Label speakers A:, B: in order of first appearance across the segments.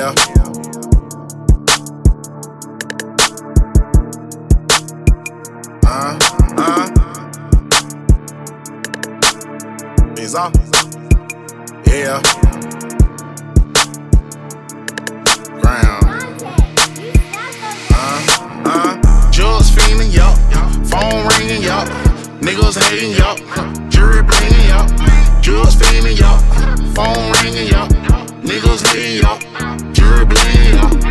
A: Yeah. Uh, uh. He's on. Yeah. Ground. Uh, uh. Jules fiending, yup. Phone ringing, yup. Niggas hating, yup. Jury blinging, yup. Jules fiending, yup. Phone ringing, yup. Niggas hating, yup. Jury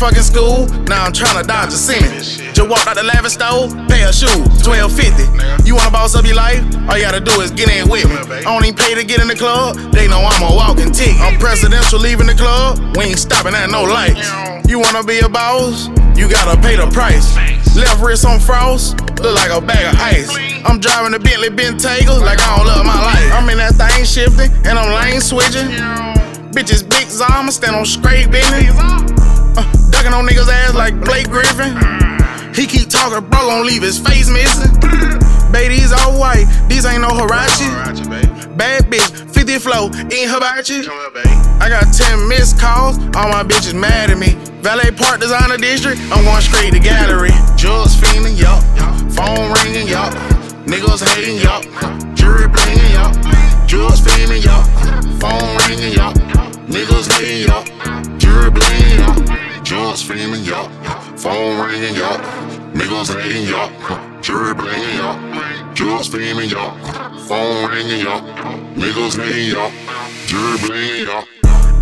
A: fucking school, now I'm tryna dodge a sin. Just walked out the lavish store, pay a shoe, 1250. You wanna boss up your life? All you gotta do is get in with me. I don't even pay to get in the club, they know I'm a walking tick. I'm presidential leaving the club, we ain't stopping at no lights. You wanna be a boss? You gotta pay the price. Left wrist on frost, look like a bag of ice. I'm driving a Bentley Bentayga like I don't love my life. I'm in that thing shifting, and I'm lane switching. Bitches big Zama, stand on straight business. Ducking on niggas' ass like Blake Griffin. He keep talking, bro, gon' leave his face missing. Baby, these all white, these ain't no Huarache. Bad bitch, 50 flow, in hibachi. I got 10 missed calls, all my bitches mad at me. Valet Park Designer District, I'm going straight to gallery. Niggas hating, yup. Jury blinging, yup. Jules fiending, yup. Phone ringing, yup. Niggas hating, yup. Jury blinging, yup.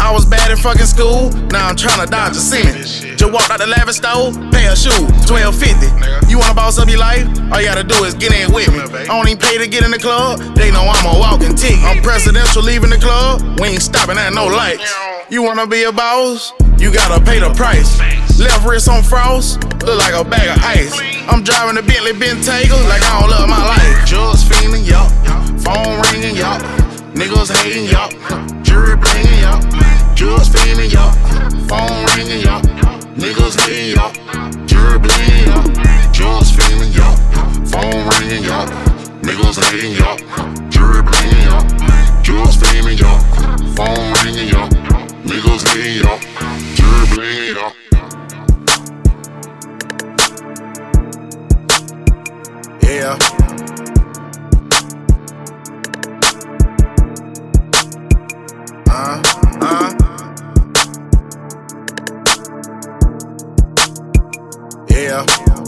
A: I was bad in fucking school, now I'm tryna dodge a sin. Just walked out the lavish store, pay a shoe, 1250. You wanna boss up your life? All you gotta do is get in with me. I don't even pay to get in the club, they know I'm a walking tick. I'm presidential leaving the club, we ain't stopping at no lights. You wanna be a boss? You gotta pay the price. Left wrist on frost, look like a bag of ice. I'm driving a Bentley Bentayga like I don't love my life. Jules fiending, yup. Phone ringing, yup. Niggas hating, yup. Yeah. Uh, uh. Yeah.